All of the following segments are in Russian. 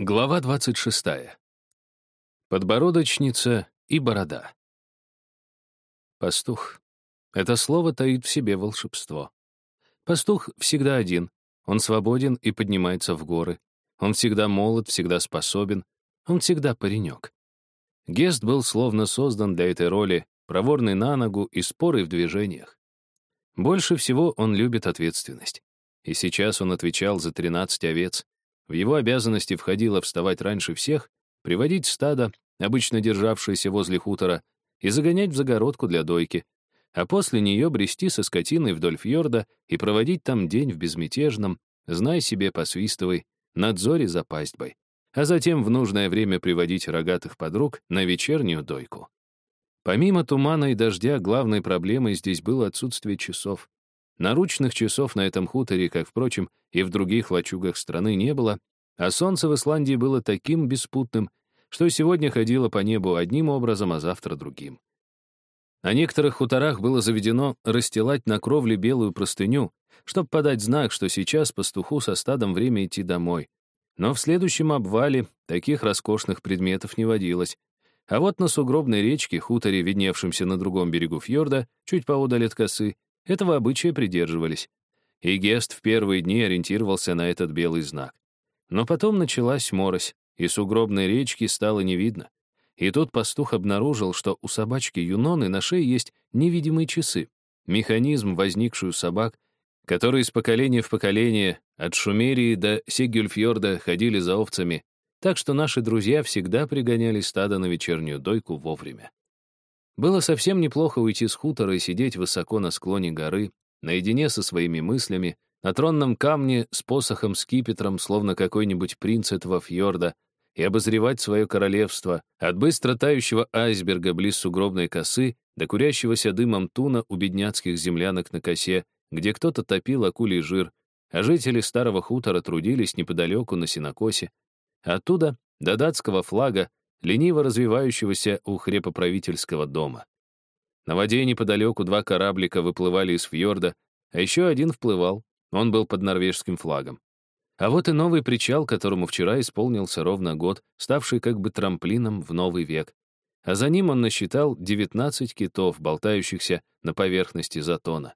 Глава 26. Подбородочница и борода. Пастух. Это слово таит в себе волшебство. Пастух всегда один. Он свободен и поднимается в горы. Он всегда молод, всегда способен. Он всегда паренек. Гест был словно создан для этой роли, проворный на ногу и спорый в движениях. Больше всего он любит ответственность. И сейчас он отвечал за 13 овец, в его обязанности входило вставать раньше всех, приводить стадо, обычно державшееся возле хутора, и загонять в загородку для дойки, а после нее брести со скотиной вдоль фьорда и проводить там день в безмятежном, знай себе, посвистывай, надзоре за пастьбой, а затем в нужное время приводить рогатых подруг на вечернюю дойку. Помимо тумана и дождя, главной проблемой здесь было отсутствие часов. Наручных часов на этом хуторе, как, впрочем, и в других лачугах страны не было, а солнце в Исландии было таким беспутным, что сегодня ходило по небу одним образом, а завтра другим. На некоторых хуторах было заведено расстилать на кровле белую простыню, чтобы подать знак, что сейчас пастуху со стадом время идти домой. Но в следующем обвале таких роскошных предметов не водилось. А вот на сугробной речке, хуторе, видневшемся на другом берегу фьорда, чуть поодаль от косы, этого обычая придерживались. И Гест в первые дни ориентировался на этот белый знак. Но потом началась морось, и сугробной речки стало не видно. И тут пастух обнаружил, что у собачки Юноны на шее есть невидимые часы, механизм, возникший у собак, которые из поколения в поколение от Шумерии до Сегюльфьорда ходили за овцами, так что наши друзья всегда пригоняли стадо на вечернюю дойку вовремя. Было совсем неплохо уйти с хутора и сидеть высоко на склоне горы, наедине со своими мыслями, на тронном камне с посохом скипетром, словно какой-нибудь принц этого фьорда, и обозревать свое королевство от быстро тающего айсберга близ сугробной косы до курящегося дымом туна у бедняцких землянок на косе, где кто-то топил акулий жир, а жители старого хутора трудились неподалеку на синокосе. Оттуда до датского флага, лениво развивающегося у хрепоправительского дома. На воде неподалеку два кораблика выплывали из фьорда, а еще один вплывал, он был под норвежским флагом. А вот и новый причал, которому вчера исполнился ровно год, ставший как бы трамплином в новый век. А за ним он насчитал 19 китов, болтающихся на поверхности затона.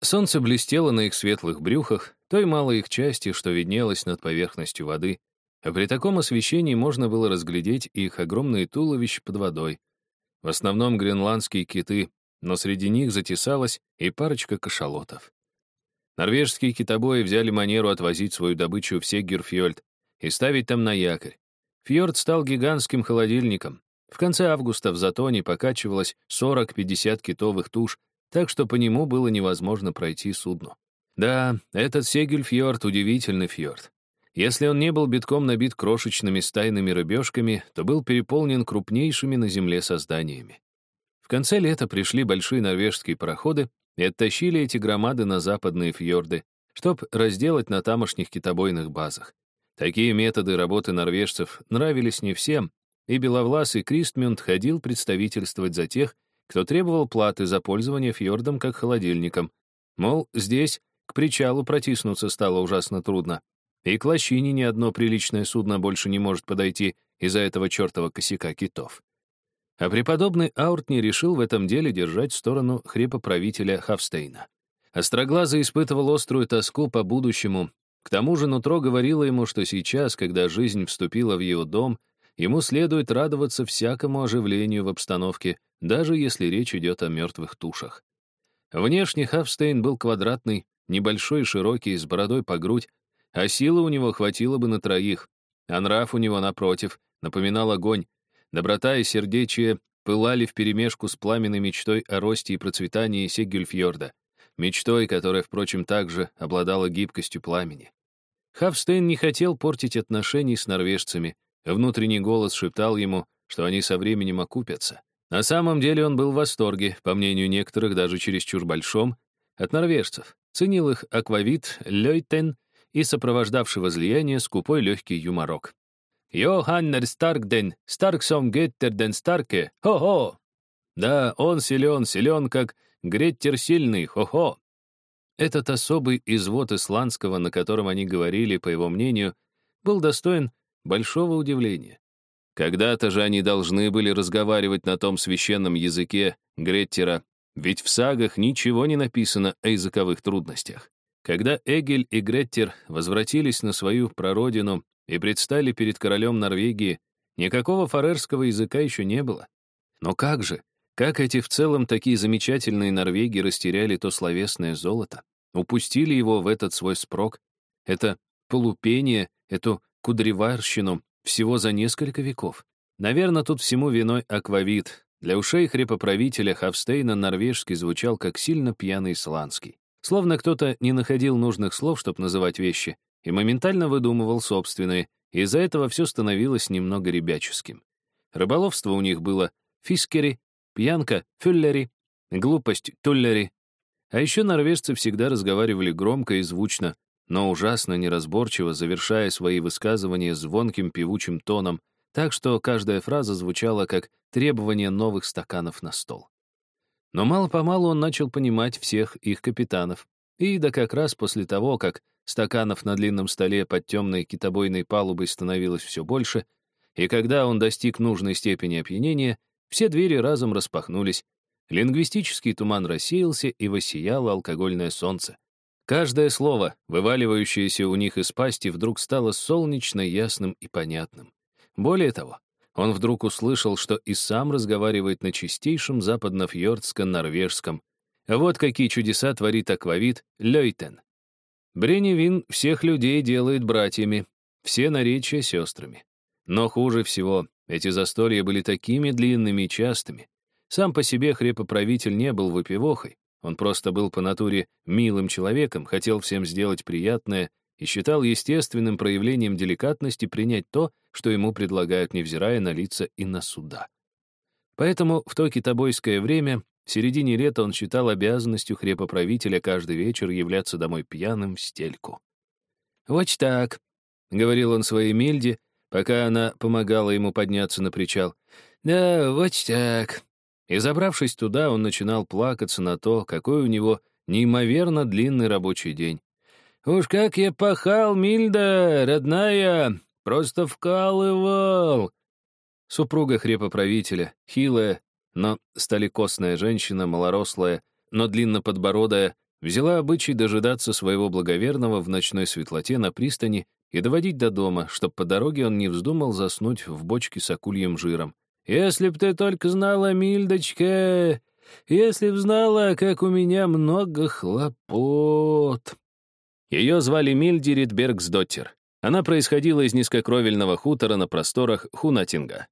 Солнце блестело на их светлых брюхах, той малой их части, что виднелось над поверхностью воды, а при таком освещении можно было разглядеть их огромные туловища под водой. В основном гренландские киты, но среди них затесалась и парочка кашалотов. Норвежские китобои взяли манеру отвозить свою добычу в Сеггерфьольд и ставить там на якорь. Фьорд стал гигантским холодильником. В конце августа в Затоне покачивалось 40-50 китовых туш, так что по нему было невозможно пройти судну. Да, этот Сегельфьорд — удивительный фьорд. Если он не был битком набит крошечными стайными рыбешками, то был переполнен крупнейшими на Земле созданиями. В конце лета пришли большие норвежские пароходы и оттащили эти громады на западные фьорды, чтобы разделать на тамошних китобойных базах. Такие методы работы норвежцев нравились не всем, и беловласый Кристмюнд ходил представительствовать за тех, кто требовал платы за пользование фьордом как холодильником. Мол, здесь к причалу протиснуться стало ужасно трудно. И к лощине ни одно приличное судно больше не может подойти из-за этого чертова косяка китов. А преподобный Ауртни решил в этом деле держать сторону хрепоправителя Хавстейна. Остроглазый испытывал острую тоску по будущему. К тому же нутро говорило ему, что сейчас, когда жизнь вступила в его дом, ему следует радоваться всякому оживлению в обстановке, даже если речь идет о мертвых тушах. Внешне Хавстейн был квадратный, небольшой широкий, с бородой по грудь, а силы у него хватило бы на троих, а нрав у него, напротив, напоминал огонь. Доброта и сердечие пылали вперемешку с пламенной мечтой о росте и процветании Сегюльфьорда, мечтой, которая, впрочем, также обладала гибкостью пламени. Хавстейн не хотел портить отношений с норвежцами, внутренний голос шептал ему, что они со временем окупятся. На самом деле он был в восторге, по мнению некоторых, даже чересчур большом, от норвежцев, ценил их аквавит, лейтен и сопровождавший возлияние скупой легкий юморок. «Йоханнер Старкден, Старксом Геттерден Старке, хо-хо!» Да, он силен, силен, как Греттер сильный, хо-хо. Этот особый извод исландского, на котором они говорили, по его мнению, был достоин большого удивления. Когда-то же они должны были разговаривать на том священном языке Греттера, ведь в сагах ничего не написано о языковых трудностях. Когда Эгель и Греттер возвратились на свою прародину и предстали перед королем Норвегии, никакого фарерского языка еще не было. Но как же, как эти в целом такие замечательные норвеги растеряли то словесное золото, упустили его в этот свой спрок, это полупение, эту кудреварщину всего за несколько веков. Наверное, тут всему виной аквавит. Для ушей хрепоправителя Хавстейна норвежский звучал как сильно пьяный исландский. Словно кто-то не находил нужных слов, чтобы называть вещи, и моментально выдумывал собственные, и из-за этого все становилось немного ребяческим. Рыболовство у них было фискери, пьянка — фюллери, глупость — туллери. А еще норвежцы всегда разговаривали громко и звучно, но ужасно неразборчиво, завершая свои высказывания звонким певучим тоном, так что каждая фраза звучала как требование новых стаканов на стол. Но мало-помалу он начал понимать всех их капитанов, и да как раз после того, как стаканов на длинном столе под темной китобойной палубой становилось все больше, и когда он достиг нужной степени опьянения, все двери разом распахнулись, лингвистический туман рассеялся и воссияло алкогольное солнце. Каждое слово, вываливающееся у них из пасти, вдруг стало солнечно ясным и понятным. Более того, он вдруг услышал, что и сам разговаривает на чистейшем западно-фьордско-норвежском. Вот какие чудеса творит аквавит Лейтен. Бреневин всех людей делает братьями, все наречия — сестрами. Но хуже всего, эти застолья были такими длинными и частыми. Сам по себе хрепоправитель не был выпивохой, он просто был по натуре милым человеком, хотел всем сделать приятное и считал естественным проявлением деликатности принять то, что ему предлагают, невзирая на лица и на суда. Поэтому в то китобойское время, в середине лета, он считал обязанностью хрепоправителя каждый вечер являться домой пьяным в стельку. «Вот так», — говорил он своей Мильде, пока она помогала ему подняться на причал. «Да, вот так. И забравшись туда, он начинал плакаться на то, какой у него неимоверно длинный рабочий день. «Уж как я пахал, Мильда, родная! Просто вкалывал!» Супруга хрепоправителя, хилая, но сталикосная женщина, малорослая, но длинноподбородая, взяла обычай дожидаться своего благоверного в ночной светлоте на пристани и доводить до дома, чтоб по дороге он не вздумал заснуть в бочке с акульем жиром. Если б ты только знала, Мильдочка, если б знала, как у меня много хлопот». Ее звали Мильдерит Бергсдоттер. Она происходила из низкокровельного хутора на просторах Хунатинга.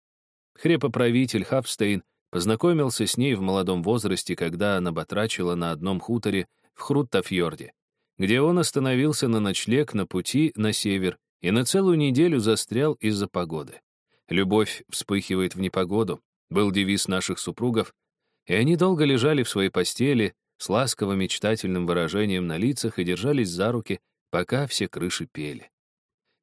Хрепоправитель Хавстейн познакомился с ней в молодом возрасте, когда она батрачила на одном хуторе в Хруттафьорде, где он остановился на ночлег на пути на север и на целую неделю застрял из-за погоды. «Любовь вспыхивает в непогоду», был девиз наших супругов, и они долго лежали в своей постели с ласковым мечтательным выражением на лицах и держались за руки, пока все крыши пели.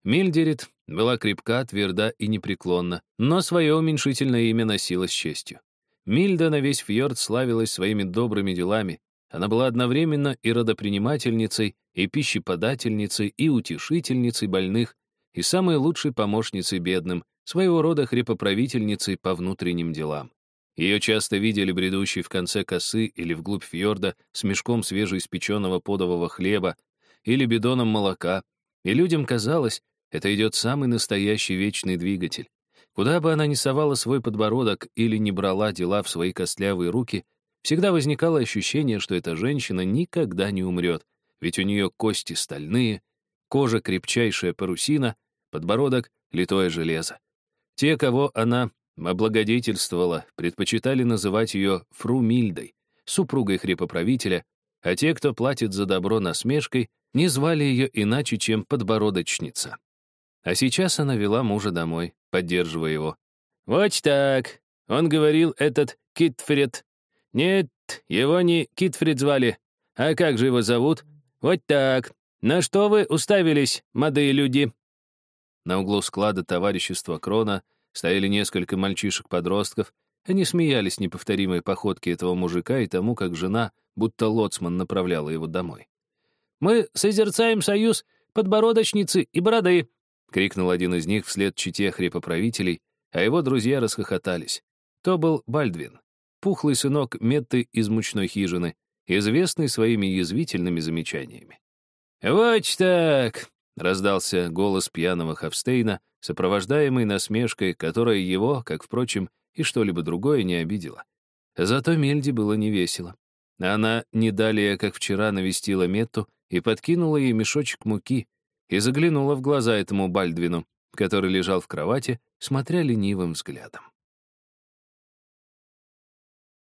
Мильдерит была крепка, тверда и непреклонна, но свое уменьшительное имя носила с честью. Мильда на весь фьорд славилась своими добрыми делами. Она была одновременно и родопринимательницей, и пищеподательницей, и утешительницей больных, и самой лучшей помощницей бедным, своего рода хрепоправительницей по внутренним делам. Ее часто видели бредущей в конце косы или вглубь фьорда с мешком свежеиспеченного подового хлеба или бидоном молока, и людям казалось, это идет самый настоящий вечный двигатель. Куда бы она ни совала свой подбородок или не брала дела в свои костлявые руки, всегда возникало ощущение, что эта женщина никогда не умрет, ведь у нее кости стальные, кожа крепчайшая парусина, подбородок — литое железо. Те, кого она облагодетельствовала, предпочитали называть ее Фрумильдой, супругой хрепоправителя, а те, кто платит за добро насмешкой, не звали ее иначе, чем подбородочница. А сейчас она вела мужа домой, поддерживая его. «Вот так!» — он говорил, этот Китфред. «Нет, его не Китфред звали. А как же его зовут? Вот так. На что вы уставились, молодые люди?» На углу склада товарищества Крона стояли несколько мальчишек-подростков. Они смеялись неповторимой походке этого мужика и тому, как жена, будто лоцман, направляла его домой. «Мы созерцаем союз подбородочницы и бороды», — крикнул один из них вслед чете хрипоправителей, а его друзья расхохотались. То был Бальдвин, пухлый сынок Метты из мучной хижины, известный своими язвительными замечаниями. «Вот так!» — раздался голос пьяного Хавстейна, сопровождаемый насмешкой, которая его, как, впрочем, и что-либо другое не обидела. Зато Мельде было невесело. Она не далее, как вчера, навестила Метту и подкинула ей мешочек муки и заглянула в глаза этому Бальдвину, который лежал в кровати, смотря ленивым взглядом.